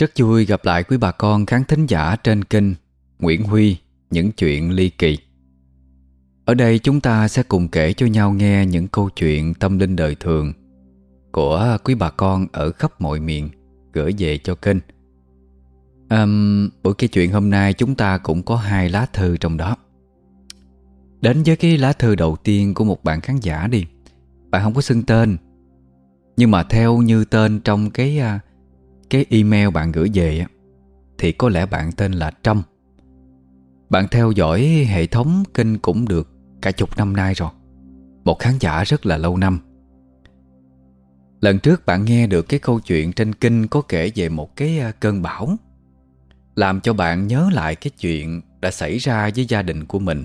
Rất vui gặp lại quý bà con khán thính giả trên kênh Nguyễn Huy Những chuyện ly kỳ. Ở đây chúng ta sẽ cùng kể cho nhau nghe những câu chuyện tâm linh đời thường Của quý bà con ở khắp mọi miền gửi về cho kênh. Um, Buổi kể chuyện hôm nay chúng ta cũng có hai lá thư trong đó. Đến với cái lá thư đầu tiên của một bạn khán giả đi. Bạn không có xưng tên Nhưng mà theo như tên trong cái à, cái email bạn gửi về Thì có lẽ bạn tên là Trâm. Bạn theo dõi hệ thống kênh cũng được cả chục năm nay rồi, Một khán giả rất là lâu năm. Lần trước bạn nghe được cái câu chuyện trên kinh có kể về một cái à, cơn bão, Làm cho bạn nhớ lại cái chuyện đã xảy ra với gia đình của mình.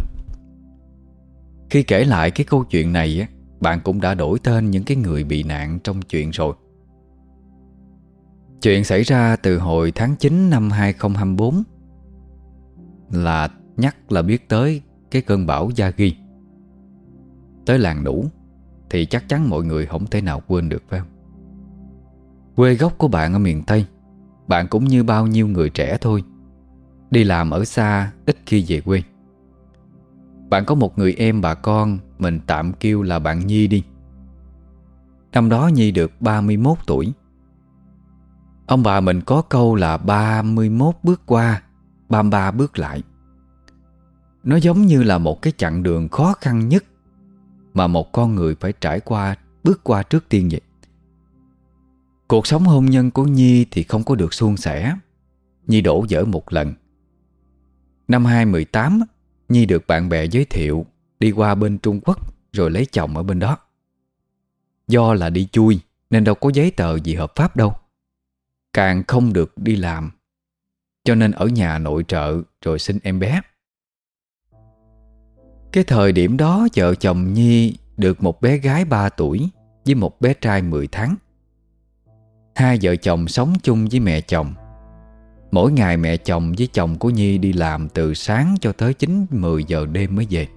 Khi kể lại cái câu chuyện này Bạn cũng đã đổi tên những cái người bị nạn trong chuyện rồi. Chuyện xảy ra từ hồi tháng 9 năm 2024 Là nhắc là biết tới cái cơn bão Gia Ghi. Tới làng đủ Thì chắc chắn mọi người không thể nào quên được, phải không? Quê gốc của bạn ở miền Tây, Bạn cũng như bao nhiêu người trẻ thôi, Đi làm ở xa Ít khi về quê. Bạn có một người em bà con Mình tạm kêu là bạn Nhi đi. Năm đó Nhi được 31 tuổi Ông bà mình có câu là 31 bước qua 33 bước lại. Nó giống như là một cái chặng đường khó khăn nhất Mà một con người phải trải qua, Bước qua trước tiên vậy. Cuộc sống hôn nhân của Nhi Thì không có được suôn sẻ. Nhi đổ dở một lần. Năm 2018 Nhi được bạn bè giới thiệu Đi qua bên Trung Quốc Rồi lấy chồng ở bên đó. Do là đi chui Nên đâu có giấy tờ gì hợp pháp đâu. Càng không được đi làm. Cho nên ở nhà nội trợ Rồi sinh em bé. Cái thời điểm đó, Vợ chồng Nhi được một bé gái 3 tuổi Với một bé trai 10 tháng. Hai vợ chồng sống chung với mẹ chồng. Mỗi ngày mẹ chồng với chồng của Nhi đi làm từ sáng cho tới 9-10 giờ đêm mới về.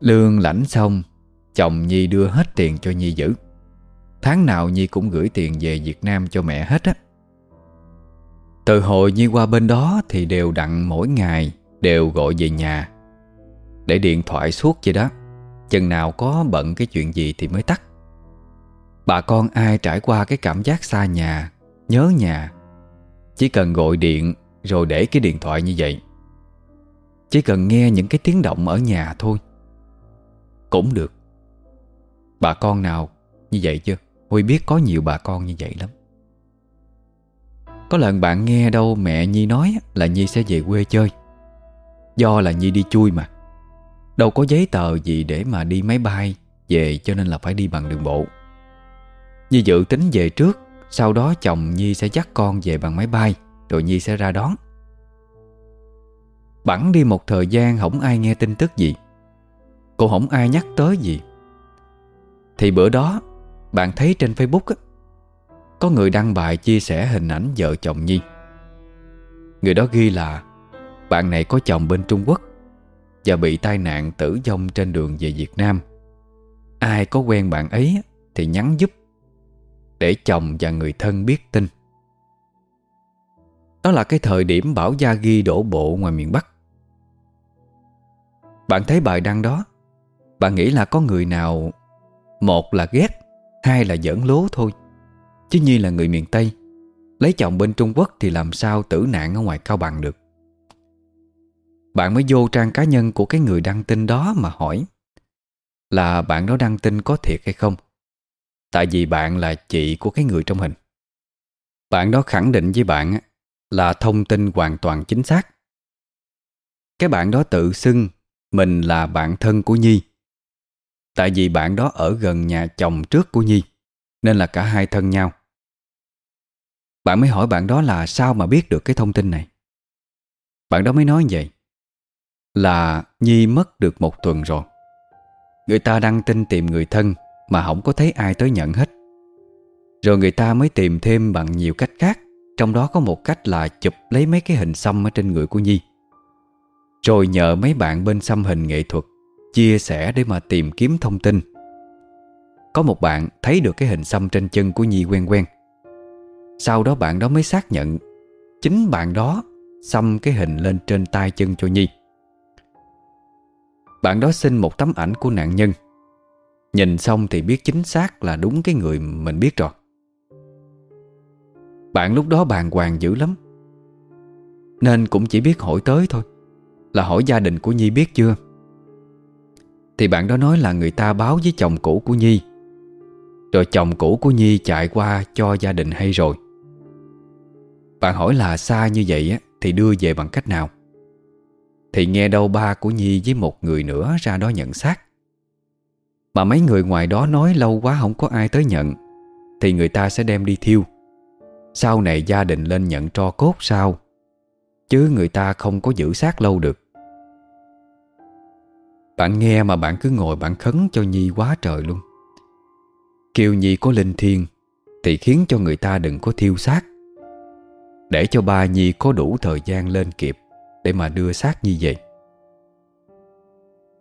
Lương lãnh xong, Chồng Nhi đưa hết tiền cho Nhi giữ. Tháng nào Nhi cũng gửi tiền về Việt Nam cho mẹ hết á. Từ hồi Nhi qua bên đó Thì đều đặn mỗi ngày Đều gọi về nhà Để điện thoại suốt vậy đó. Chừng nào có bận cái chuyện gì thì mới tắt. Bà con ai trải qua cái cảm giác xa nhà, Nhớ nhà, Chỉ cần gọi điện Rồi để cái điện thoại như vậy. Chỉ cần nghe những cái tiếng động ở nhà thôi Cũng được. Bà con nào như vậy chưa? Huy biết có nhiều bà con như vậy lắm. Có lần bạn nghe đâu mẹ Nhi nói là Nhi sẽ về quê chơi. Do là Nhi đi chui mà. Đâu có giấy tờ gì để mà đi máy bay Về cho nên là phải đi bằng đường bộ. Nhi dự tính về trước, Sau đó chồng Nhi sẽ dắt con về bằng máy bay, Rồi Nhi sẽ ra đón. Bẵng đi một thời gian không ai nghe tin tức gì. Cô không ai nhắc tới gì. Thì bữa đó bạn thấy trên Facebook á, Có người đăng bài chia sẻ hình ảnh vợ chồng Nhi. Người đó ghi là Bạn này có chồng bên Trung Quốc Và bị tai nạn tử vong trên đường về Việt Nam. Ai có quen bạn ấy Thì nhắn giúp Để chồng và người thân biết tin. Đó là cái thời điểm bảo Gia Ghi đổ bộ ngoài miền Bắc. Bạn thấy bài đăng đó Bạn nghĩ là có người nào Một là ghét Hai là giỡn lố thôi. Chứ Nhi là người miền Tây. Lấy chồng bên Trung Quốc thì làm sao tử nạn ở ngoài Cao Bằng được? Bạn mới vô trang cá nhân của cái người đăng tin đó mà hỏi, Là bạn đó đăng tin có thiệt hay không? Tại vì bạn là chị của cái người trong hình. Bạn đó khẳng định với bạn là thông tin hoàn toàn chính xác. Cái bạn đó tự xưng mình là bạn thân của Nhi. Tại vì bạn đó ở gần nhà chồng trước của Nhi, Nên là cả hai thân nhau. Bạn mới hỏi bạn đó là sao mà biết được cái thông tin này? Bạn đó mới nói vậy, Là Nhi mất được một tuần rồi. Người ta đăng tin tìm người thân Mà không có thấy ai tới nhận hết. Rồi người ta mới tìm thêm bằng nhiều cách khác, Trong đó có một cách là chụp lấy mấy cái hình xăm ở trên người của Nhi. Rồi nhờ mấy bạn bên xăm hình nghệ thuật Chia sẻ để mà tìm kiếm thông tin. Có một bạn thấy được cái hình xăm trên chân của Nhi quen quen. Sau đó bạn đó mới xác nhận Chính bạn đó Xăm cái hình lên trên tay chân cho Nhi. Bạn đó xin một tấm ảnh của nạn nhân. Nhìn xong thì biết chính xác là đúng cái người mình biết rồi. Bạn lúc đó bàng hoàng dữ lắm. Nên cũng chỉ biết hỏi tới thôi. Là hỏi gia đình của Nhi biết chưa? Thì bạn đó nói là người ta báo với chồng cũ của Nhi. Rồi chồng cũ của Nhi chạy qua cho gia đình hay rồi. Bạn hỏi là xa như vậy á, Thì đưa về bằng cách nào? Thì nghe đâu ba của Nhi với một người nữa ra đó nhận xác. Mà mấy người ngoài đó nói lâu quá không có ai tới nhận, Thì người ta sẽ đem đi thiêu. Sau này gia đình lên nhận tro cốt sao? Chứ người ta không có giữ xác lâu được. Bạn nghe mà bạn cứ ngồi bạn khấn cho Nhi quá trời luôn. Kêu Nhi có linh thiêng Thì khiến cho người ta đừng có thiêu xác. Để cho ba Nhi có đủ thời gian lên kịp Để mà đưa xác Nhi về.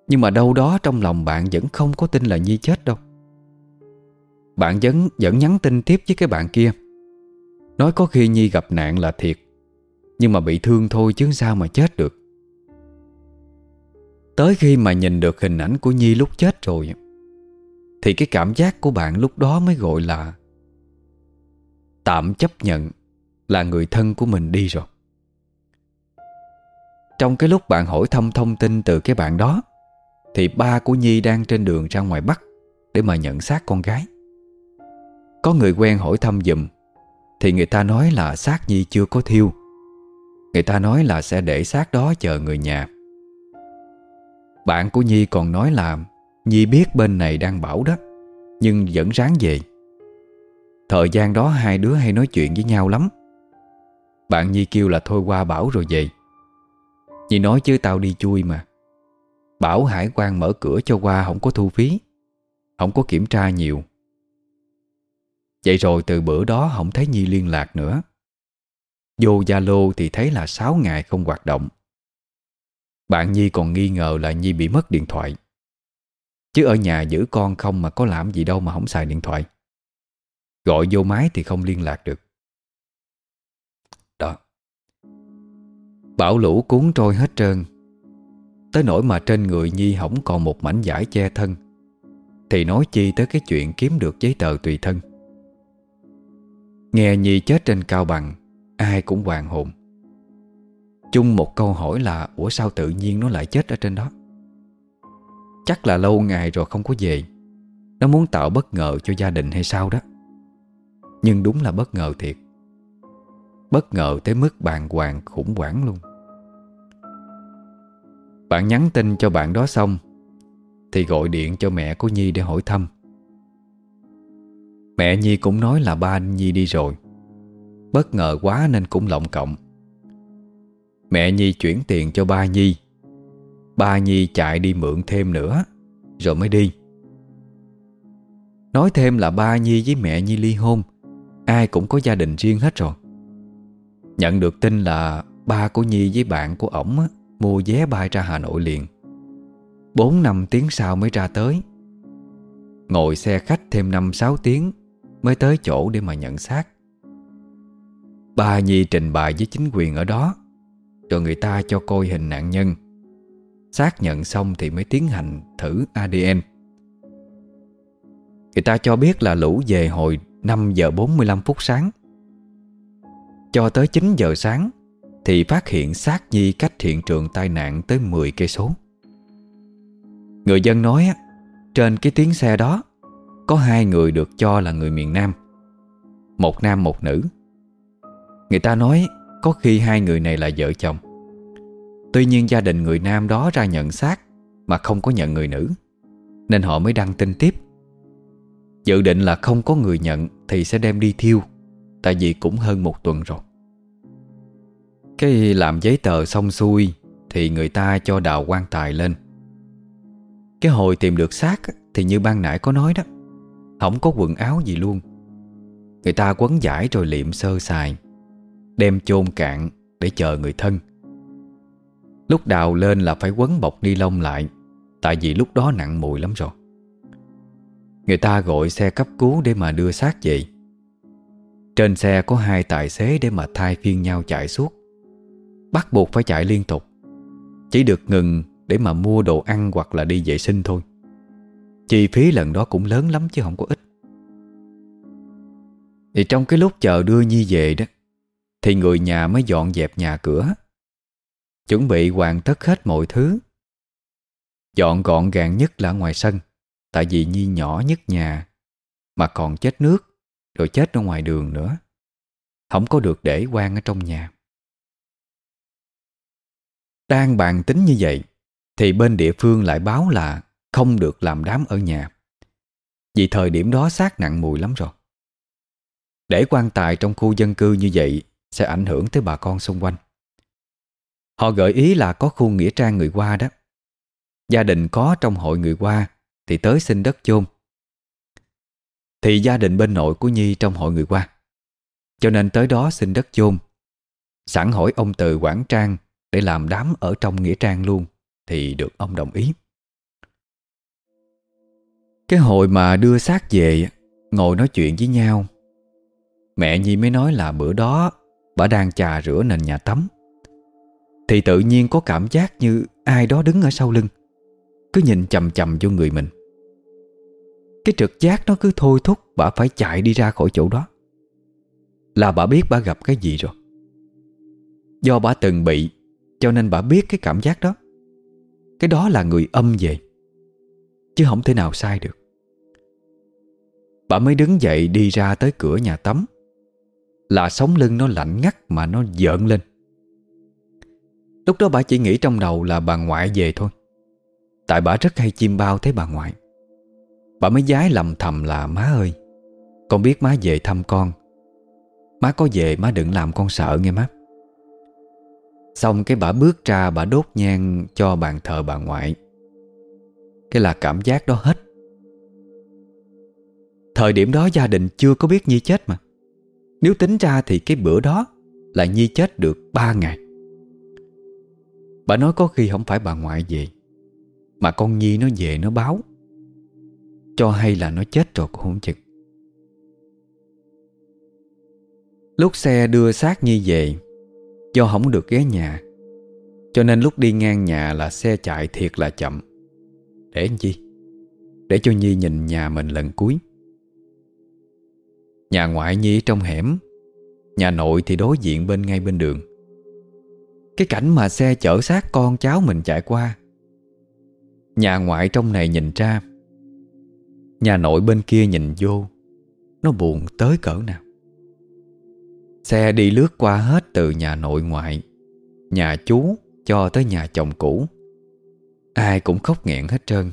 Nhưng mà đâu đó trong lòng bạn vẫn không có tin là Nhi chết đâu. Bạn vẫn, vẫn nhắn tin tiếp với cái bạn kia. Nói có khi Nhi gặp nạn là thiệt Nhưng mà bị thương thôi chứ sao mà chết được. Tới khi mà nhìn được hình ảnh của Nhi lúc chết rồi, Thì cái cảm giác của bạn lúc đó mới gọi là Tạm chấp nhận là người thân của mình đi rồi. Trong cái lúc bạn hỏi thăm thông tin từ cái bạn đó, thì ba của Nhi đang trên đường ra ngoài Bắc Để mà nhận xác con gái. Có người quen hỏi thăm dùm Thì người ta nói là xác Nhi chưa có thiêu. Người ta nói là sẽ để xác đó chờ người nhà. Bạn của Nhi còn nói là Nhi biết bên này đang bảo đó, Nhưng vẫn ráng về. Thời gian đó hai đứa hay nói chuyện với nhau lắm. Bạn Nhi kêu là thôi qua bảo rồi về. Nhi nói chứ tao đi chui mà. Bảo hải quan mở cửa cho qua không có thu phí, Không có kiểm tra nhiều. Vậy rồi từ bữa đó không thấy Nhi liên lạc nữa. Vô Zalo thì thấy là 6 ngày không hoạt động. Bạn Nhi còn nghi ngờ là Nhi bị mất điện thoại. Chứ ở nhà giữ con không mà có làm gì đâu mà không xài điện thoại. Gọi vô máy thì không liên lạc được. Đó. Bão lũ cuốn trôi hết trơn. Tới nỗi mà trên người Nhi không còn một mảnh giải che thân, Thì nói chi tới cái chuyện kiếm được giấy tờ tùy thân. Nghe Nhi chết trên cao bằng, Ai cũng hoàng hồn. Chung một câu hỏi là, Ủa sao tự nhiên nó lại chết ở trên đó? Chắc là lâu ngày rồi không có về. Nó muốn tạo bất ngờ cho gia đình hay sao đó. Nhưng đúng là bất ngờ thiệt. Bất ngờ tới mức bàng hoàng khủng hoảng luôn. Bạn nhắn tin cho bạn đó xong, Thì gọi điện cho mẹ của Nhi để hỏi thăm. Mẹ Nhi cũng nói là ba anh Nhi đi rồi. Bất ngờ quá nên cũng lộng cộng Mẹ Nhi chuyển tiền cho ba Nhi. Ba Nhi chạy đi mượn thêm nữa, Rồi mới đi. Nói thêm là ba Nhi với mẹ Nhi ly hôn, Ai cũng có gia đình riêng hết rồi. Nhận được tin là ba của Nhi với bạn của ổng Mua vé bay ra Hà Nội liền. Bốn năm tiếng sau mới ra tới. Ngồi xe khách thêm 5-6 tiếng Mới tới chỗ để mà nhận xác. Ba Nhi trình bày với chính quyền ở đó. Rồi người ta cho coi hình nạn nhân Xác nhận xong thì mới tiến hành thử ADN Người ta cho biết là lũ về hồi 5 giờ 45 phút sáng Cho tới 9 giờ sáng thì phát hiện xác Nhi cách hiện trường tai nạn tới 10 cây số. Người dân nói trên cái tiếng xe đó có hai người được cho là người miền Nam, một nam một nữ. Người ta nói có khi hai người này là vợ chồng. Tuy nhiên gia đình người nam đó ra nhận xác mà không có nhận người nữ, nên họ mới đăng tin tiếp. Dự định là không có người nhận thì sẽ đem đi thiêu, tại vì cũng hơn một tuần rồi. Cái làm giấy tờ xong xuôi Thì người ta cho đào quan tài lên Cái hồi tìm được xác Thì như ban nãy có nói đó Không có quần áo gì luôn Người ta quấn giải rồi liệm sơ sài Đem chôn cạn Để chờ người thân. Lúc đào lên là phải quấn bọc ni lông lại, Tại vì lúc đó nặng mùi lắm rồi. Người ta gọi xe cấp cứu để mà đưa xác về. Trên xe có hai tài xế để mà thay phiên nhau chạy suốt. Bắt buộc phải chạy liên tục. Chỉ được ngừng để mà mua đồ ăn hoặc là đi vệ sinh thôi. Chi phí lần đó cũng lớn lắm chứ không có ít. Thì trong cái lúc chờ đưa Nhi về đó thì người nhà mới dọn dẹp nhà cửa. Chuẩn bị hoàn tất hết mọi thứ. Dọn gọn gàng nhất là ngoài sân, Tại vì Nhi nhỏ nhất nhà, Mà còn chết nước, Rồi chết ở ngoài đường nữa. Không có được để quan ở trong nhà. Đang bàn tính như vậy, Thì bên địa phương lại báo là Không được làm đám ở nhà. Vì thời điểm đó xác nặng mùi lắm rồi. Để quan tài trong khu dân cư như vậy sẽ ảnh hưởng tới bà con xung quanh. Họ gợi ý là có khu nghĩa trang người qua đó. Gia đình có trong hội người qua Thì tới xin đất chôn. Thì gia đình bên nội của Nhi trong hội người qua Cho nên tới đó xin đất chôn. Sẵn hỏi ông từ Quảng Trang Để làm đám ở trong nghĩa trang luôn Thì được ông đồng ý. Cái hồi mà đưa xác về, Ngồi nói chuyện với nhau, Mẹ Nhi mới nói là bữa đó Bà đang chà rửa nền nhà tắm. Thì tự nhiên có cảm giác như Ai đó đứng ở sau lưng. Cứ nhìn chầm chầm vô người mình. Cái trực giác nó cứ thôi thúc Bà phải chạy đi ra khỏi chỗ đó. Là bà biết bà gặp cái gì rồi. Do bà từng bị, Cho nên bà biết cái cảm giác đó. Cái đó là người âm về. Chứ không thể nào sai được. Bà mới đứng dậy đi ra tới cửa nhà tắm. Là sống lưng nó lạnh ngắt mà nó giỡn lên. Lúc đó bà chỉ nghĩ trong đầu là bà ngoại về thôi. Tại bà rất hay chim bao thấy bà ngoại. Bà mới giái lầm thầm là, má ơi, Con biết má về thăm con. Má có về, má đừng làm con sợ nghe má. Xong cái bà bước ra, bà đốt nhang cho bàn thờ bà ngoại. Cái là cảm giác đó hết. Thời điểm đó gia đình chưa có biết Nhi chết mà. Nếu tính ra thì cái bữa đó Là Nhi chết được 3 ngày. Bà nói có khi không phải bà ngoại về, mà con Nhi nó về nó báo. Cho hay là nó chết rồi cũng không chừng. Lúc xe đưa xác Nhi về, Do không được ghé nhà, Cho nên lúc đi ngang nhà là xe chạy thiệt là chậm. Để làm chi Để cho Nhi nhìn nhà mình lần cuối. Nhà ngoại Nhi trong hẻm. Nhà nội thì đối diện bên ngay bên đường. Cái cảnh mà xe chở xác con cháu mình chạy qua. Nhà ngoại trong này nhìn ra. Nhà nội bên kia nhìn vô. Nó buồn tới cỡ nào. Xe đi lướt qua hết từ nhà nội ngoại, Nhà chú cho tới nhà chồng cũ. Ai cũng khóc nghẹn hết trơn.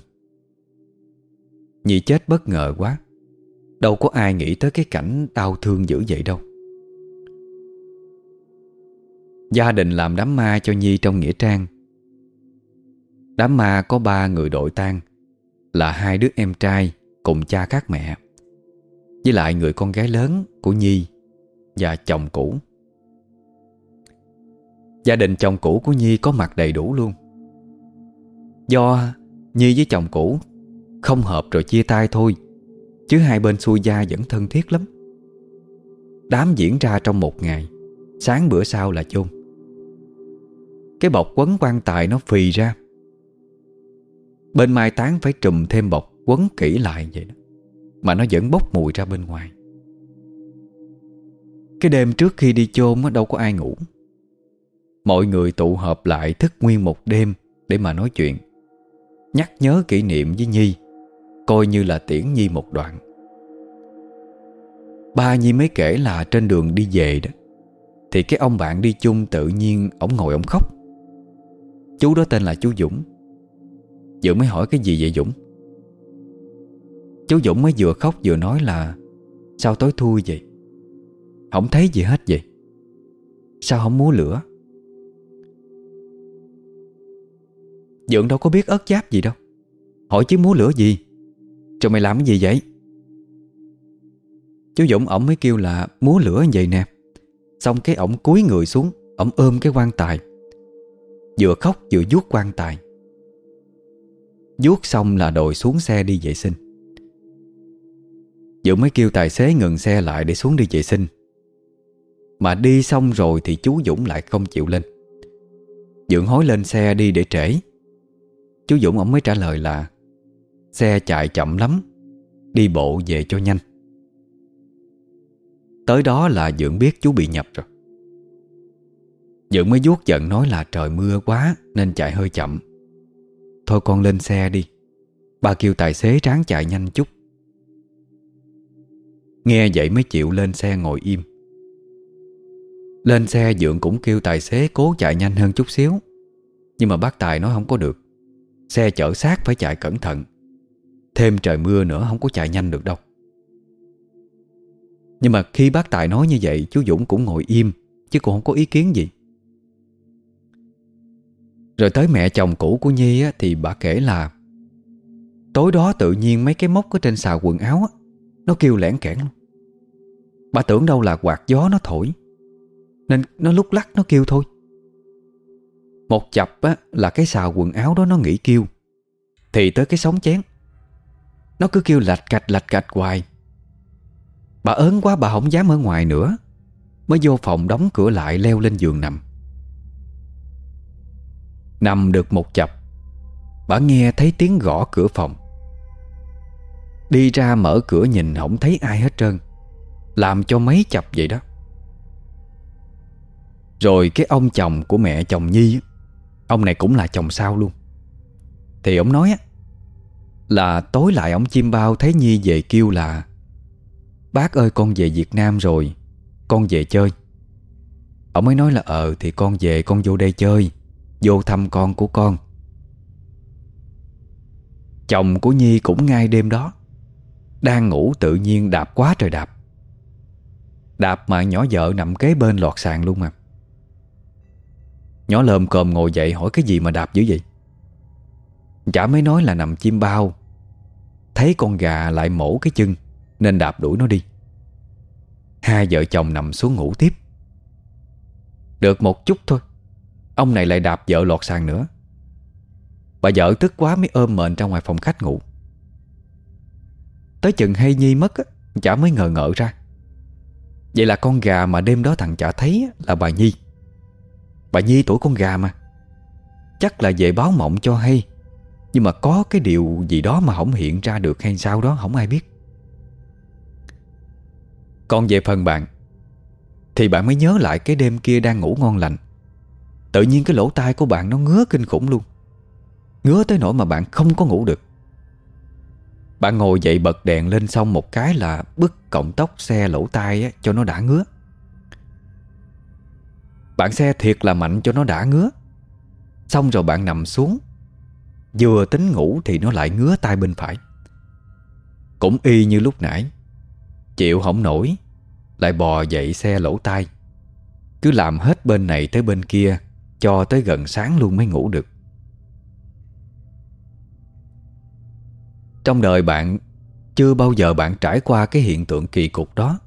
Nhi chết bất ngờ quá. Đâu có ai nghĩ tới cái cảnh đau thương dữ vậy đâu. Gia đình làm đám ma cho Nhi trong Nghĩa Trang. Đám ma có ba người đội tang, Là hai đứa em trai cùng cha khác mẹ, Với lại người con gái lớn của Nhi Và chồng cũ. Gia đình chồng cũ của Nhi có mặt đầy đủ luôn. Do Nhi với chồng cũ Không hợp rồi chia tay thôi Chứ hai bên xuôi gia vẫn thân thiết lắm. Đám diễn ra trong một ngày, Sáng bữa sau là chôn. Cái bọc quấn quan tài nó phì ra. Bên mai táng phải trùm thêm bọc Quấn kỹ lại vậy đó, Mà nó vẫn bốc mùi ra bên ngoài. Cái đêm trước khi đi chôn đâu có ai ngủ. Mọi người tụ họp lại thức nguyên một đêm Để mà nói chuyện, Nhắc nhớ kỷ niệm với Nhi. Coi như là tiễn Nhi một đoạn. Ba Nhi mới kể là trên đường đi về đó, Thì cái ông bạn đi chung tự nhiên Ông ngồi ông khóc. Chú đó tên là chú Dũng. Dũng mới hỏi cái gì vậy Dũng? Chú Dũng mới vừa khóc vừa nói là, Sao tối thui vậy? Không thấy gì hết vậy? Sao không múa lửa? Dượng đâu có biết ớt giáp gì đâu. Hỏi chứ múa lửa gì? Cho mày làm cái gì vậy? Chú Dũng ổng mới kêu là múa lửa vậy nè. Xong cái ổng cúi người xuống, Ổng ôm cái quan tài. Vừa khóc vừa vuốt quan tài. Vuốt xong là đồi xuống xe đi vệ sinh. Dũng mới kêu tài xế ngừng xe lại để xuống đi vệ sinh. Mà đi xong rồi thì chú Dũng lại không chịu lên. Dượng hối lên xe đi để trễ. Chú Dũng ông mới trả lời là Xe chạy chậm lắm. Đi bộ về cho nhanh. Tới đó là dưỡng biết chú bị nhập rồi. Dưỡng mới vuốt giận nói là trời mưa quá Nên chạy hơi chậm. Thôi con lên xe đi. Ba kêu tài xế ráng chạy nhanh chút. Nghe vậy mới chịu lên xe ngồi im. Lên xe Dượng cũng kêu tài xế cố chạy nhanh hơn chút xíu. Nhưng mà bác Tài nói không có được. Xe chở xác phải chạy cẩn thận. Thêm trời mưa nữa không có chạy nhanh được đâu. Nhưng mà khi bác Tài nói như vậy Chú Dũng cũng ngồi im Chứ cũng không có ý kiến gì. Rồi tới mẹ chồng cũ của Nhi á, Thì bà kể là Tối đó tự nhiên mấy cái móc ở trên xào quần áo á, Nó kêu lẻn kẽn Bà tưởng đâu là quạt gió nó thổi Nên nó lúc lắc nó kêu thôi. Một chập á, là cái xào quần áo đó nó nghỉ kêu Thì tới cái sóng chén. Nó cứ kêu lạch cạch lạch cạch hoài. Bà ớn quá, bà không dám ở ngoài nữa. Mới vô phòng đóng cửa lại, leo lên giường nằm. Nằm được một chập, Bà nghe thấy tiếng gõ cửa phòng. Đi ra mở cửa nhìn, không thấy ai hết trơn. Làm cho mấy chập vậy đó. Rồi cái ông chồng của mẹ chồng Nhi Ông này cũng là chồng sao luôn. Thì ông nói á là tối lại ông chim bao thấy Nhi về kêu là, Bác ơi, con về Việt Nam rồi, Con về chơi. Ông mới nói là ờ thì con về, con vô đây chơi, Vô thăm con của con. Chồng của Nhi cũng ngay đêm đó, Đang ngủ tự nhiên đạp quá trời đạp. Đạp mà nhỏ vợ nằm kế bên lọt sàn luôn mà. Nhỏ lơm cồm ngồi dậy hỏi cái gì mà đạp dữ vậy? Chả mới nói là nằm chim bao. Thấy con gà lại mổ cái chân Nên đạp đuổi nó đi. Hai vợ chồng nằm xuống ngủ tiếp. Được một chút thôi Ông này lại đạp vợ lọt sàn nữa. Bà vợ tức quá mới ôm mền ra ngoài phòng khách ngủ. Tới chừng hay Nhi mất á, Chả mới ngờ ngợ ra. Vậy là con gà mà đêm đó thằng chả thấy là bà Nhi. Bà Nhi tuổi con gà mà. Chắc là về báo mộng cho hay. Nhưng mà có cái điều gì đó mà không hiện ra được hay sao đó không ai biết. Còn về phần bạn Thì bạn mới nhớ lại cái đêm kia đang ngủ ngon lành. Tự nhiên cái lỗ tai của bạn nó ngứa kinh khủng luôn. Ngứa tới nỗi mà bạn không có ngủ được. Bạn ngồi dậy bật đèn lên xong một cái là Bứt cọng tóc xe lỗ tai á, cho nó đã ngứa. Bạn xe thiệt là mạnh cho nó đã ngứa. Xong rồi bạn nằm xuống Vừa tính ngủ thì nó lại ngứa tay bên phải. Cũng y như lúc nãy, Chịu không nổi, Lại bò dậy xe lỗ tai. Cứ làm hết bên này tới bên kia, Cho tới gần sáng luôn mới ngủ được. Trong đời bạn, Chưa bao giờ bạn trải qua cái hiện tượng kỳ cục đó.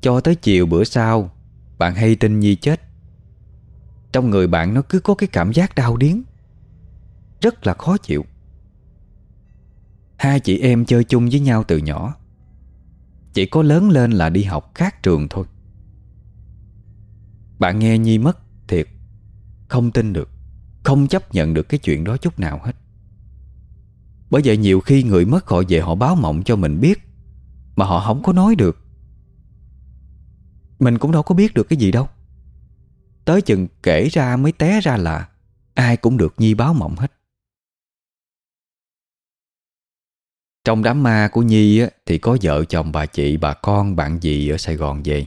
Cho tới chiều bữa sau, Bạn hay tin Nhi chết. Trong người bạn nó cứ có cái cảm giác đau điếng. Rất là khó chịu. Hai chị em chơi chung với nhau từ nhỏ. Chỉ có lớn lên là đi học khác trường thôi. Bạn nghe Nhi mất thiệt, Không tin được, Không chấp nhận được cái chuyện đó chút nào hết. Bởi vậy nhiều khi người mất họ về họ báo mộng cho mình biết, Mà họ không có nói được. Mình cũng đâu có biết được cái gì đâu. Tới chừng kể ra mới té ra là Ai cũng được Nhi báo mộng hết. Trong đám ma của Nhi thì có vợ chồng bà chị, bà con, bạn gì ở Sài Gòn về.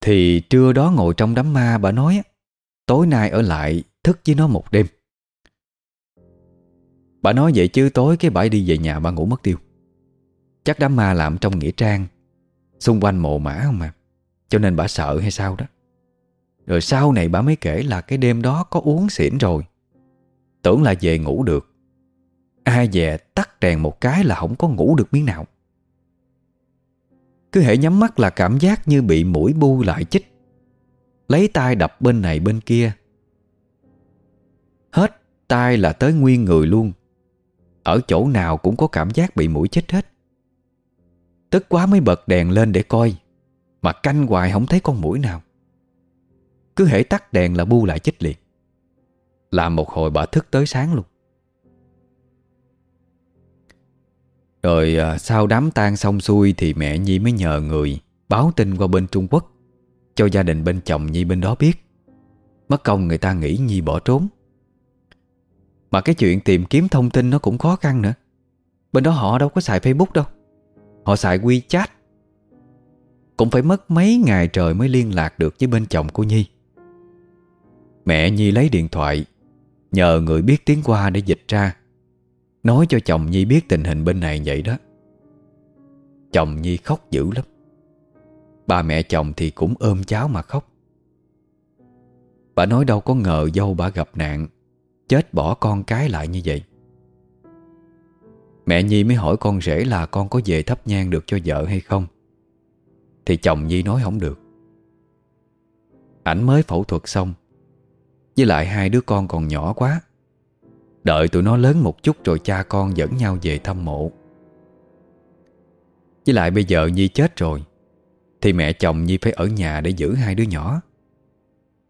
Thì trưa đó ngồi trong đám ma bà nói Tối nay ở lại thức với nó một đêm. Bà nói vậy chứ tối cái bãi đi về nhà bà ngủ mất tiêu. Chắc đám ma làm trong nghĩa trang Xung quanh mộ mã không mà Cho nên bà sợ hay sao đó. Rồi sau này bà mới kể là cái đêm đó có uống xỉn rồi. Tưởng là về ngủ được. Ai về tắt đèn một cái là không có ngủ được miếng nào. Cứ hệ nhắm mắt là cảm giác như bị mũi bu lại chích. Lấy tay đập bên này bên kia. Hết, tay là tới nguyên người luôn. Ở chỗ nào cũng có cảm giác bị mũi chích hết. Tức quá mới bật đèn lên để coi, Mà canh hoài không thấy con mũi nào. Cứ hễ tắt đèn là bu lại chích liền. Làm một hồi bà thức tới sáng luôn. Rồi ờ, sau đám tang xong xuôi Thì mẹ Nhi mới nhờ người Báo tin qua bên Trung Quốc, Cho gia đình bên chồng Nhi bên đó biết. Mất công người ta nghĩ Nhi bỏ trốn. Mà cái chuyện tìm kiếm thông tin Nó cũng khó khăn nữa. Bên đó họ đâu có xài Facebook đâu. Họ xài WeChat. Cũng phải mất mấy ngày trời Mới liên lạc được với bên chồng của Nhi. Mẹ Nhi lấy điện thoại, Nhờ người biết tiếng qua để dịch ra. Nói cho chồng Nhi biết tình hình bên này vậy đó. Chồng Nhi khóc dữ lắm. Bà mẹ chồng thì cũng ôm cháu mà khóc. Bà nói đâu có ngờ dâu bà gặp nạn, Chết bỏ con cái lại như vậy. Mẹ Nhi mới hỏi con rể là con có về thắp nhang được cho vợ hay không? Thì chồng Nhi nói không được. Ảnh mới phẫu thuật xong, Với lại hai đứa con còn nhỏ quá Đợi tụi nó lớn một chút rồi cha con dẫn nhau về thăm mộ. Với lại bây giờ Nhi chết rồi, Thì mẹ chồng Nhi phải ở nhà để giữ hai đứa nhỏ.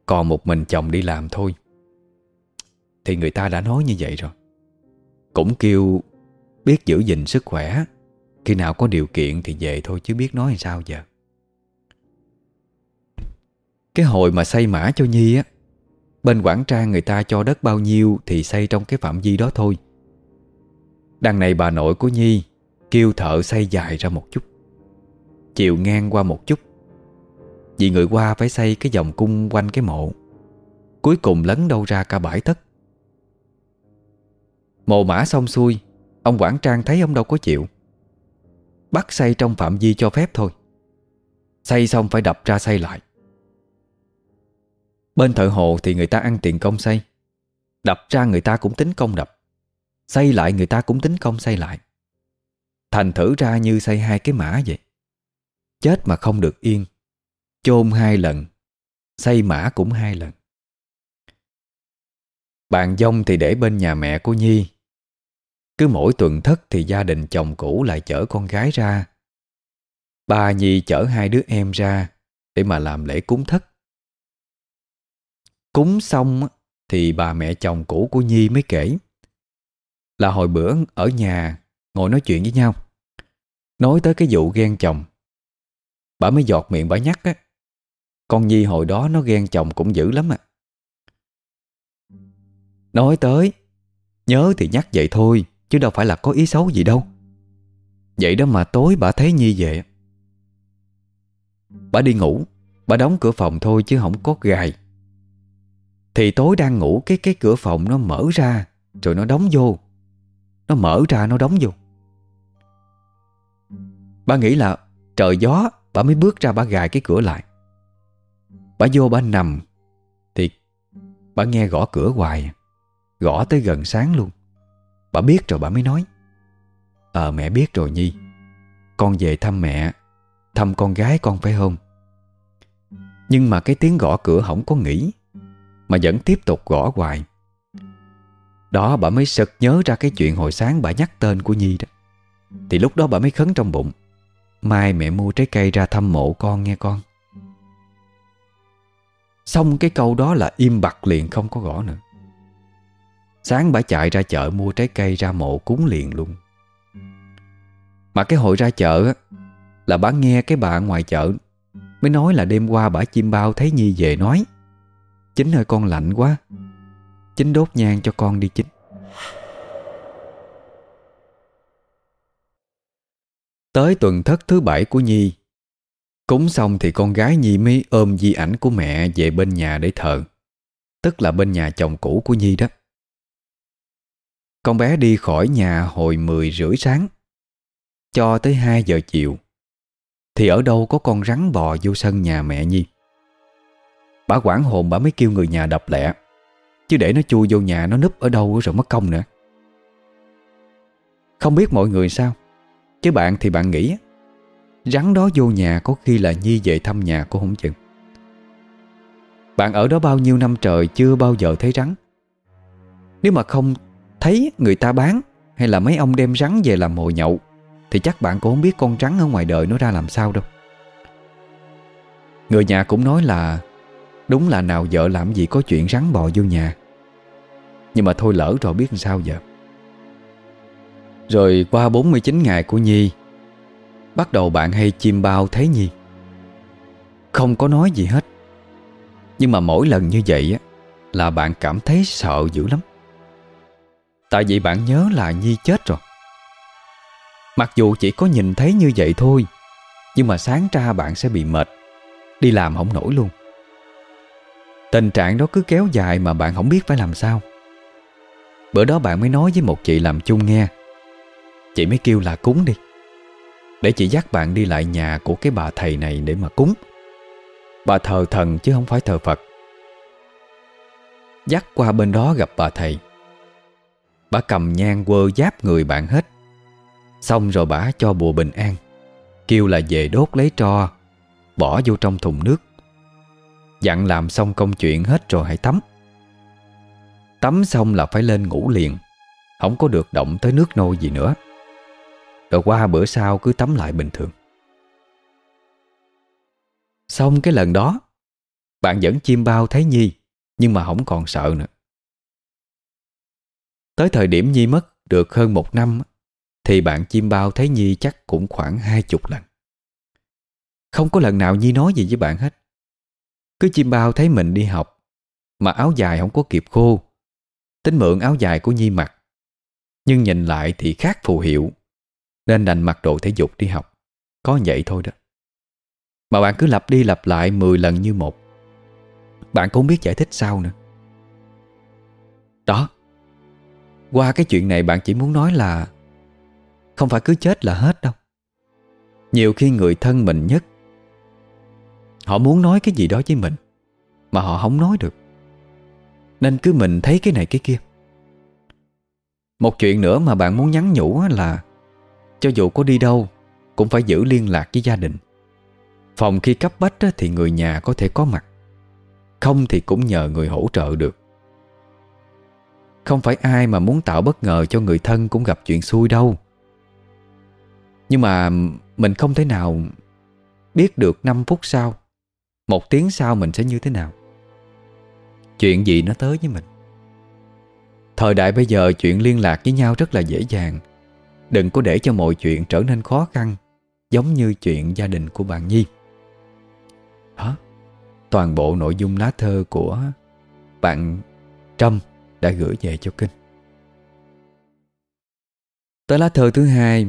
Còn một mình chồng đi làm thôi. Thì người ta đã nói như vậy rồi. Cũng kêu biết giữ gìn sức khỏe. Khi nào có điều kiện thì về thôi, chứ biết nói làm sao giờ. Cái hồi mà xây mã cho Nhi á Bên quảng trang người ta cho đất bao nhiêu Thì xây trong cái phạm vi đó thôi. Đằng này bà nội của Nhi Kêu thợ xây dài ra một chút. Chiều ngang qua một chút. Vì người qua phải xây cái vòng cung quanh cái mộ. Cuối cùng lấn đâu ra cả bãi thất. Mộ mã xong xuôi, Ông quản trang thấy ông đâu có chịu. Bắt xây trong phạm vi cho phép thôi. Xây xong phải đập ra xây lại. Bên thợ hồ thì người ta ăn tiền công xây Đập ra người ta cũng tính công đập. Xây lại người ta cũng tính công xây lại. Thành thử ra như xây hai cái mã vậy. Chết mà không được yên. Chôn hai lần Xây mã cũng hai lần. Bàn dông thì để bên nhà mẹ của Nhi. Cứ mỗi tuần thất thì gia đình chồng cũ lại chở con gái ra. Bà Nhi chở hai đứa em ra Để mà làm lễ cúng thất. Cúng xong thì bà mẹ chồng cũ của Nhi mới kể là hồi bữa ở nhà ngồi nói chuyện với nhau. Nói tới cái vụ ghen chồng. Bà mới giọt miệng bà nhắc á. Con Nhi hồi đó nó ghen chồng cũng dữ lắm à. Nói tới, nhớ thì nhắc vậy thôi, chứ đâu phải là có ý xấu gì đâu. Vậy đó mà tối bà thấy Nhi về. Bà đi ngủ, bà đóng cửa phòng thôi chứ không có gài. Thì tối đang ngủ, cái cái cửa phòng nó mở ra, Rồi nó đóng vô. Nó mở ra, nó đóng vô. Bà nghĩ là trời gió, Bà mới bước ra, bà gài cái cửa lại. Bà vô, bà nằm, Thì bà nghe gõ cửa hoài, Gõ tới gần sáng luôn. Bà biết rồi, bà mới nói Ờ mẹ biết rồi Nhi. Con về thăm mẹ, Thăm con gái con phải không? Nhưng mà cái tiếng gõ cửa không có nghỉ mà vẫn tiếp tục gõ hoài. Đó, bà mới sực nhớ ra cái chuyện hồi sáng bà nhắc tên của Nhi đó. Thì lúc đó bà mới khấn trong bụng, Mai mẹ mua trái cây ra thăm mộ con nghe con. Xong cái câu đó là im bặt liền, không có gõ nữa. Sáng bà chạy ra chợ mua trái cây ra mộ cúng liền luôn. Mà cái hồi ra chợ Là bà nghe cái bà ngoài chợ Mới nói là đêm qua bà chim bao thấy Nhi về nói Chính ơi con lạnh quá. Chính đốt nhang cho con đi chính. Tới tuần thất thứ bảy của Nhi. Cúng xong thì con gái Nhi mới ôm di ảnh của mẹ về bên nhà để thờ. Tức là bên nhà chồng cũ của Nhi đó. Con bé đi khỏi nhà hồi 10 rưỡi sáng. Cho tới 2 giờ chiều. Thì ở đâu có con rắn bò vô sân nhà mẹ Nhi. Bà quản hồn bà mới kêu người nhà đập lẹ. Chứ để nó chui vô nhà, nó núp ở đâu rồi mất công nữa. Không biết mọi người sao, Chứ bạn thì bạn nghĩ Rắn đó vô nhà có khi là Nhi về thăm nhà cô không chừng. Bạn ở đó bao nhiêu năm trời Chưa bao giờ thấy rắn. Nếu mà không thấy người ta bán, Hay là mấy ông đem rắn về làm mồi nhậu, Thì chắc bạn cũng không biết con rắn ở ngoài đời nó ra làm sao đâu. Người nhà cũng nói là Đúng là nào vợ làm gì có chuyện rắn bò vô nhà. Nhưng mà thôi lỡ rồi biết làm sao giờ Rồi qua 49 ngày của Nhi, Bắt đầu bạn hay chim bao thấy Nhi. Không có nói gì hết. Nhưng mà mỗi lần như vậy á, Là bạn cảm thấy sợ dữ lắm. Tại vì bạn nhớ là Nhi chết rồi. Mặc dù chỉ có nhìn thấy như vậy thôi, Nhưng mà sáng ra bạn sẽ bị mệt, Đi làm không nổi luôn. Tình trạng đó cứ kéo dài mà bạn không biết phải làm sao. Bữa đó bạn mới nói với một chị làm chung nghe. Chị mới kêu là cúng đi. Để chị dắt bạn đi lại nhà của cái bà thầy này để mà cúng. Bà thờ thần chứ không phải thờ Phật. Dắt qua bên đó gặp bà thầy. Bà cầm nhang quơ giáp người bạn hết. Xong rồi bà cho bùa bình an. Kêu là về đốt lấy tro, Bỏ vô trong thùng nước. Dặn làm xong công chuyện hết rồi hãy tắm. Tắm xong là phải lên ngủ liền. Không có được động tới nước nôi gì nữa. Rồi qua bữa sau cứ tắm lại bình thường. Xong cái lần đó, Bạn vẫn chim bao thấy Nhi, Nhưng mà không còn sợ nữa. Tới thời điểm Nhi mất được hơn một năm, Thì bạn chim bao thấy Nhi chắc cũng khoảng hai chục lần. Không có lần nào Nhi nói gì với bạn hết. Cứ chim bao thấy mình đi học. Mà áo dài không có kịp khô. Tính mượn áo dài của Nhi mặc. Nhưng nhìn lại thì khác phù hiệu. Nên đành mặc đồ thể dục đi học. Có vậy thôi đó. Mà bạn cứ lặp đi lặp lại 10 lần như một. Bạn cũng không biết giải thích sao nữa. Đó. Qua cái chuyện này bạn chỉ muốn nói là Không phải cứ chết là hết đâu. Nhiều khi người thân mình nhất Họ muốn nói cái gì đó với mình, Mà họ không nói được. Nên cứ mình thấy cái này cái kia. Một chuyện nữa mà bạn muốn nhắn nhủ là, Cho dù có đi đâu, Cũng phải giữ liên lạc với gia đình. Phòng khi cấp bách thì người nhà có thể có mặt. Không thì cũng nhờ người hỗ trợ được. Không phải ai mà muốn tạo bất ngờ cho người thân cũng gặp chuyện xui đâu. Nhưng mà mình không thể nào biết được 5 phút sau một tiếng sau mình sẽ như thế nào? Chuyện gì nó tới với mình? Thời đại bây giờ chuyện liên lạc với nhau rất là dễ dàng. Đừng có để cho mọi chuyện trở nên khó khăn, Giống như chuyện gia đình của bạn Nhi. Hả? Toàn bộ nội dung lá thơ của bạn Trâm đã gửi về cho kinh. Tới lá thơ thứ hai,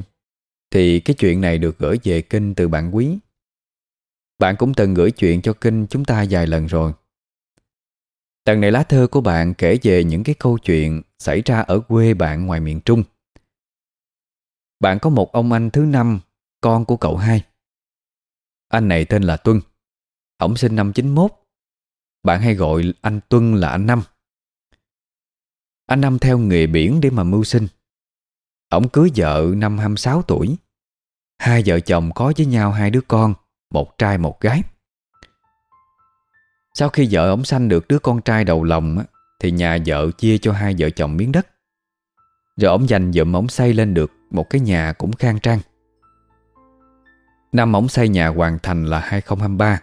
Thì cái chuyện này được gửi về kinh từ bạn Quý bạn cũng từng gửi chuyện cho Kinh chúng ta vài lần rồi. Lần này lá thơ của bạn kể về những cái câu chuyện xảy ra ở quê bạn ngoài miền Trung. Bạn có một ông anh thứ năm, con của cậu hai. Anh này tên là Tuân. Ông sinh năm 91. Bạn hay gọi anh Tuân là anh Năm. Anh Năm theo nghề biển để mà mưu sinh. Ông cưới vợ năm 26 tuổi. Hai vợ chồng có với nhau hai đứa con một trai một gái. Sau khi vợ ông sanh được đứa con trai đầu lòng Thì nhà vợ chia cho hai vợ chồng miếng đất. Rồi ông dành dụm ông xây lên được Một cái nhà cũng khang trang. Năm ông xây nhà hoàn thành là 2023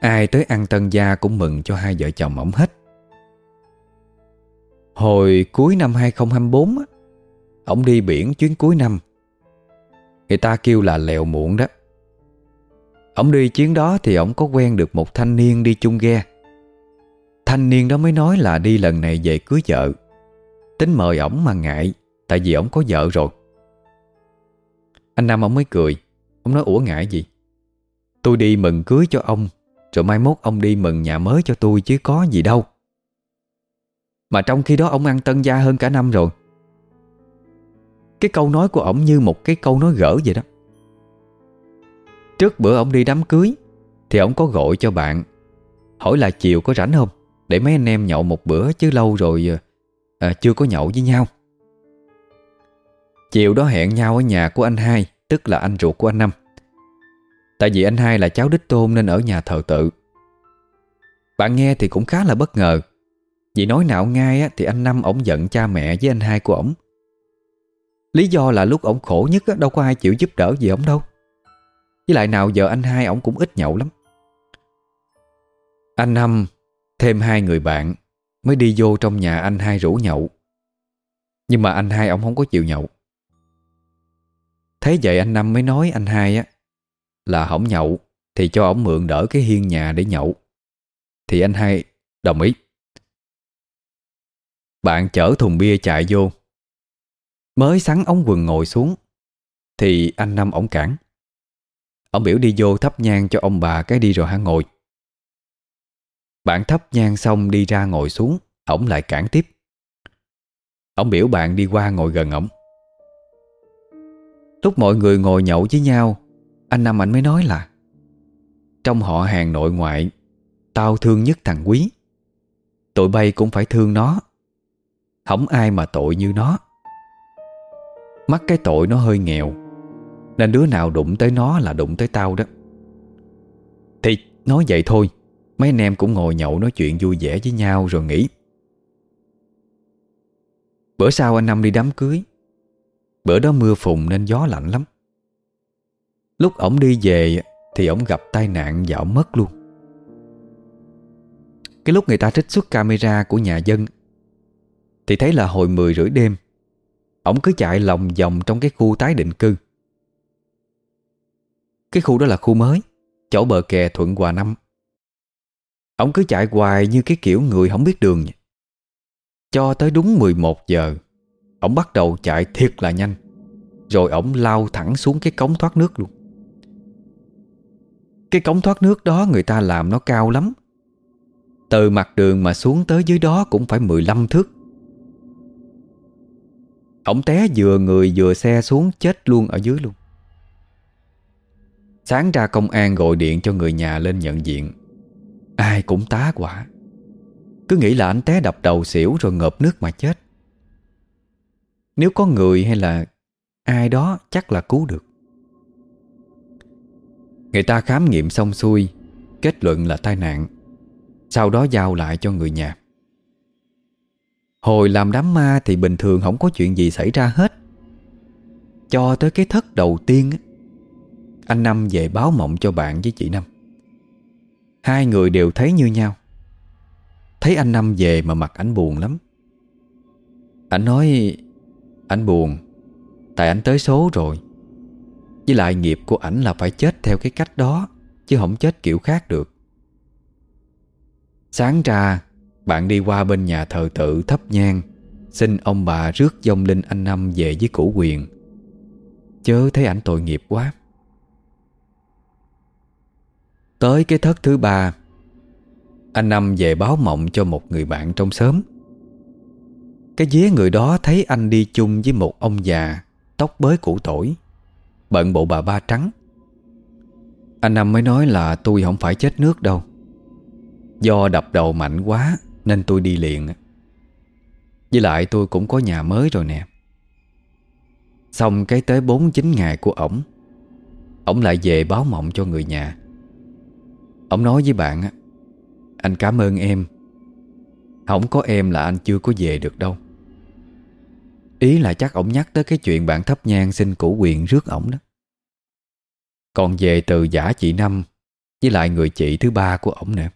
Ai tới ăn tân gia cũng mừng cho hai vợ chồng ông hết. Hồi cuối năm 2024 Ông đi biển chuyến cuối năm. Người ta kêu là lèo muộn đó. Ông đi chuyến đó thì ông có quen được một thanh niên đi chung ghe. Thanh niên đó mới nói là đi lần này về cưới vợ. Tính mời ổng mà ngại, Tại vì ổng có vợ rồi. Anh Nam ông mới cười. Ông nói, ủa ngại gì? Tôi đi mừng cưới cho ông, Rồi mai mốt ông đi mừng nhà mới cho tôi chứ có gì đâu. Mà trong khi đó ông ăn tân gia hơn cả năm rồi. Cái câu nói của ổng như một cái câu nói gỡ vậy đó. Trước bữa ông đi đám cưới Thì ông có gọi cho bạn Hỏi là chiều có rảnh không? Để mấy anh em nhậu một bữa chứ lâu rồi à, Chưa có nhậu với nhau. Chiều đó hẹn nhau ở nhà của anh hai Tức là anh ruột của anh Năm. Tại vì anh hai là cháu đích tôn Nên ở nhà thờ tự. Bạn nghe thì cũng khá là bất ngờ. Vì nói nào ngay á thì anh Năm ổng giận cha mẹ với anh hai của ổng. Lý do là lúc ổng khổ nhất á đâu có ai chịu giúp đỡ gì ổng đâu với lại nào giờ anh hai ổng cũng ít nhậu lắm. Anh Năm Thêm hai người bạn, Mới đi vô trong nhà anh hai rủ nhậu. Nhưng mà anh hai ông không có chịu nhậu. Thấy vậy anh Năm mới nói anh hai á, Là hổng nhậu Thì cho ổng mượn đỡ cái hiên nhà để nhậu. Thì anh hai đồng ý. Bạn chở thùng bia chạy vô. Mới sắn ống quần ngồi xuống, Thì anh Năm ổng cản. Ông biểu đi vô thắp nhang cho ông bà cái đi rồi hả ngồi. Bạn thắp nhang xong đi ra ngồi xuống, Ổng lại cản tiếp. Ông biểu bạn đi qua ngồi gần ổng. Lúc mọi người ngồi nhậu với nhau, Anh Năm anh mới nói là, Trong họ hàng nội ngoại, Tao thương nhất thằng Quý. Tụi bay cũng phải thương nó. Không ai mà tội như nó. Mắc cái tội nó hơi nghèo. Nên đứa nào đụng tới nó là đụng tới tao đó. Thì nói vậy thôi, Mấy anh em cũng ngồi nhậu nói chuyện vui vẻ với nhau rồi nghỉ. Bữa sau anh Năm đi đám cưới. Bữa đó mưa phùn nên gió lạnh lắm. Lúc ổng đi về Thì ổng gặp tai nạn và ổng mất luôn. Cái lúc người ta trích xuất camera của nhà dân, Thì thấy là hồi 10 rưỡi đêm, Ổng cứ chạy lòng vòng trong cái khu tái định cư. Cái khu đó là khu mới, Chỗ bờ kè Thuận Hòa Năm. Ông cứ chạy hoài như cái kiểu người không biết đường Cho tới đúng 11 giờ, ông bắt đầu chạy thiệt là nhanh, Rồi ông lao thẳng xuống cái cống thoát nước luôn. Cái cống thoát nước đó người ta làm nó cao lắm. Từ mặt đường mà xuống tới dưới đó cũng phải 15 thước. Ông té vừa người vừa xe xuống chết luôn ở dưới luôn. Sáng ra công an gọi điện cho người nhà lên nhận diện. Ai cũng tá quả. Cứ nghĩ là anh té đập đầu xỉu rồi ngợp nước mà chết. Nếu có người hay là ai đó chắc là cứu được. Người ta khám nghiệm xong xuôi, Kết luận là tai nạn. Sau đó giao lại cho người nhà. Hồi làm đám ma thì bình thường không có chuyện gì xảy ra hết. Cho tới cái thất đầu tiên á. Anh Năm về báo mộng cho bạn với chị Năm. Hai người đều thấy như nhau. Thấy anh Năm về mà mặt ảnh buồn lắm. Ảnh nói, ảnh buồn, Tại ảnh tới số rồi. Với lại nghiệp của ảnh là phải chết theo cái cách đó, Chứ không chết kiểu khác được. Sáng ra, Bạn đi qua bên nhà thờ tự thấp nhang, Xin ông bà rước dông linh anh Năm về với củ quyền. Chớ thấy ảnh tội nghiệp quá. Tới cái thất thứ ba. Anh Năm về báo mộng cho một người bạn trong xóm. Cái dế người đó thấy anh đi chung với một ông già, Tóc bới củ tuổi Bận bộ bà ba trắng. Anh Năm mới nói là tôi không phải chết nước đâu. Do đập đầu mạnh quá Nên tôi đi liền. Với lại tôi cũng có nhà mới rồi nè. Xong cái tới 49 ngày của ổng Ổng lại về báo mộng cho người nhà. Ông nói với bạn Anh cảm ơn em. Không có em là anh chưa có về được đâu. Ý là chắc ổng nhắc tới cái chuyện bạn thấp nhang xin củ quyền rước ổng đó. Còn về từ giả chị Năm Với lại người chị thứ ba của ổng nè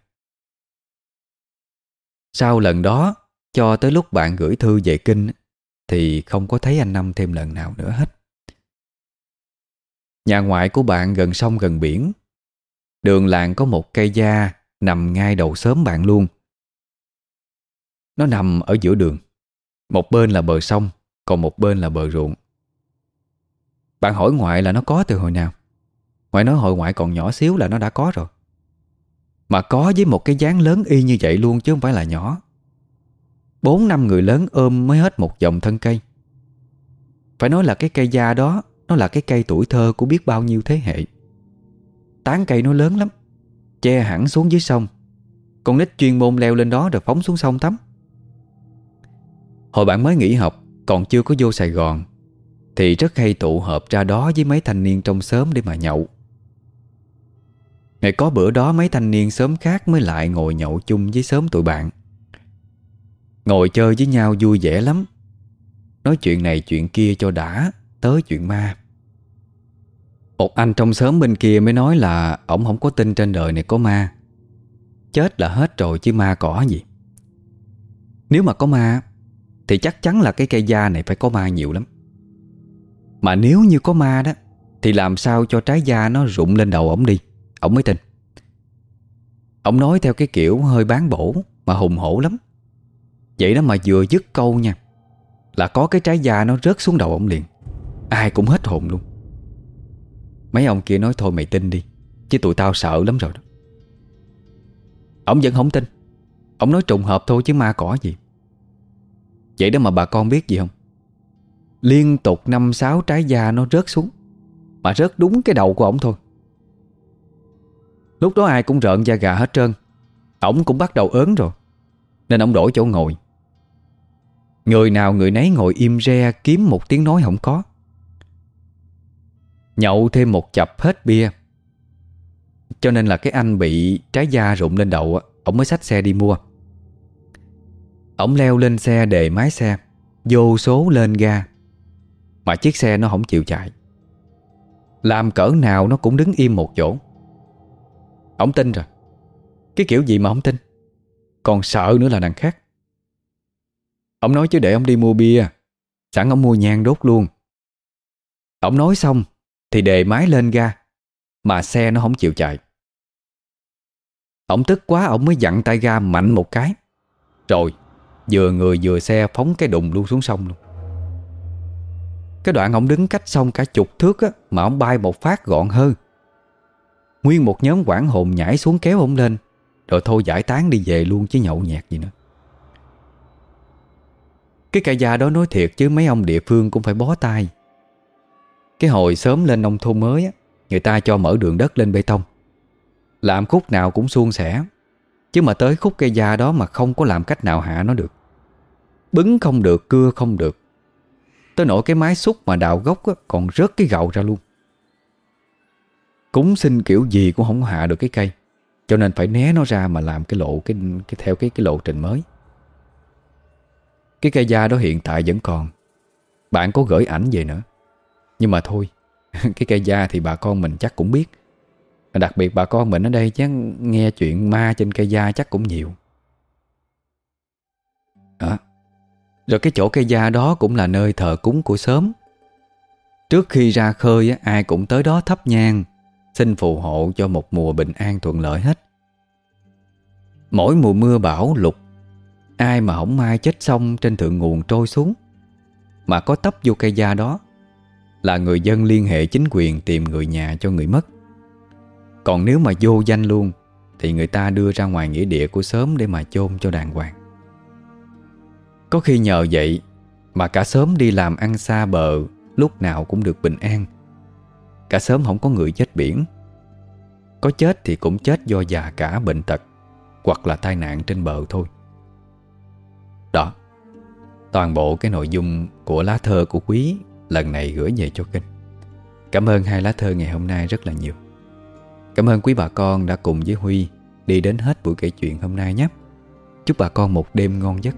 Sau lần đó, Cho tới lúc bạn gửi thư về kinh Thì không có thấy anh Năm thêm lần nào nữa hết. Nhà ngoại của bạn gần sông gần biển Đường làng có một cây da Nằm ngay đầu xóm bạn luôn. Nó nằm ở giữa đường. Một bên là bờ sông, Còn một bên là bờ ruộng. Bạn hỏi ngoại là nó có từ hồi nào? Ngoại nói hồi ngoại còn nhỏ xíu là nó đã có rồi. Mà có với một cái dáng lớn y như vậy luôn chứ không phải là nhỏ. Bốn năm người lớn ôm mới hết một dòng thân cây. Phải nói là cái cây da đó, Nó là cái cây tuổi thơ của biết bao nhiêu thế hệ. Tán cây nó lớn lắm, Che hẳn xuống dưới sông. Con nít chuyên môn leo lên đó rồi phóng xuống sông tắm. Hồi bạn mới nghỉ học, Còn chưa có vô Sài Gòn, Thì rất hay tụ hợp ra đó với mấy thanh niên trong xóm để mà nhậu. Ngày có bữa đó, mấy thanh niên sớm khác mới lại ngồi nhậu chung với xóm tụi bạn. Ngồi chơi với nhau vui vẻ lắm. Nói chuyện này chuyện kia cho đã, Tới chuyện ma một anh trong xóm bên kia mới nói là, Ổng không có tin trên đời này có ma. Chết là hết rồi chứ ma cỏ gì. Nếu mà có ma, Thì chắc chắn là cái cây da này phải có ma nhiều lắm. Mà nếu như có ma đó, Thì làm sao cho trái da nó rụng lên đầu ổng đi? Ổng mới tin. Ông nói theo cái kiểu hơi bán bổ, Mà hùng hổ lắm. Vậy đó mà vừa dứt câu nha, Là có cái trái da nó rớt xuống đầu ông liền. Ai cũng hết hồn luôn. Mấy ông kia nói thôi mày tin đi, Chứ tụi tao sợ lắm rồi đó. Ông vẫn không tin. Ông nói trùng hợp thôi chứ ma cỏ gì. Vậy đó mà bà con biết gì không? Liên tục năm sáu trái da nó rớt xuống, Mà rớt đúng cái đầu của ổng thôi. Lúc đó ai cũng rợn da gà hết trơn, Ổng cũng bắt đầu ớn rồi, Nên ổng đổi chỗ ngồi. Người nào người nấy ngồi im re Kiếm một tiếng nói không có. Nhậu thêm một chập hết bia. Cho nên là cái anh bị trái da rụng lên đầu Ông mới xách xe đi mua. Ông leo lên xe đề máy xe, Vô số lên ga, Mà chiếc xe nó không chịu chạy. Làm cỡ nào nó cũng đứng im một chỗ. Ông tin rồi. Cái kiểu gì mà không tin? Còn sợ nữa là đằng khác. Ông nói chứ để ông đi mua bia, Sẵn ông mua nhang đốt luôn. Ông nói xong thì đề máy lên ga Mà xe nó không chịu chạy. Ông tức quá ông mới dặn tay ga mạnh một cái. Rồi Vừa người vừa xe phóng cái đùng luôn xuống sông luôn. Cái đoạn ông đứng cách sông cả chục thước á, Mà ông bay một phát gọn hơn. Nguyên một nhóm quảng hồn nhảy xuống kéo ông lên Rồi thôi giải tán đi về luôn chứ nhậu nhạt gì nữa. Cái ca gia đó nói thiệt chứ mấy ông địa phương cũng phải bó tay. Cái hồi sớm lên nông thôn mới á Người ta cho mở đường đất lên bê tông. Làm khúc nào cũng suôn sẻ Chứ mà tới khúc cây da đó mà không có làm cách nào hạ nó được. Bứng không được, cưa không được. Tới nỗi cái máy xúc mà đào gốc á, còn rớt cái gậu ra luôn. Cúng xin kiểu gì cũng không hạ được cái cây Cho nên phải né nó ra mà làm cái lộ cái, cái theo cái cái lộ trình mới. Cái cây da đó hiện tại vẫn còn. Bạn có gửi ảnh về nữa. Nhưng mà thôi Cái cây da thì bà con mình chắc cũng biết. Đặc biệt bà con mình ở đây chắc nghe chuyện ma trên cây da chắc cũng nhiều. À, Rồi cái chỗ cây da đó cũng là nơi thờ cúng của sớm. Trước khi ra khơi ai cũng tới đó thắp nhang Xin phù hộ cho một mùa bình an thuận lợi hết. Mỗi mùa mưa bão lục Ai mà không mai chết xong trên thượng nguồn trôi xuống Mà có tấp vô cây da đó là người dân liên hệ chính quyền tìm người nhà cho người mất. Còn nếu mà vô danh luôn, Thì người ta đưa ra ngoài nghĩa địa của sớm để mà chôn cho đàng hoàng. Có khi nhờ vậy Mà cả sớm đi làm ăn xa bờ Lúc nào cũng được bình an. Cả sớm không có người chết biển. Có chết thì cũng chết do già cả bệnh tật Hoặc là tai nạn trên bờ thôi. Đó, Toàn bộ cái nội dung của lá thơ của Quý Lần này gửi về cho kênh Cảm ơn hai lá thơ ngày hôm nay rất là nhiều. Cảm ơn quý bà con đã cùng với Huy Đi đến hết buổi kể chuyện hôm nay nhé. Chúc bà con một đêm ngon giấc.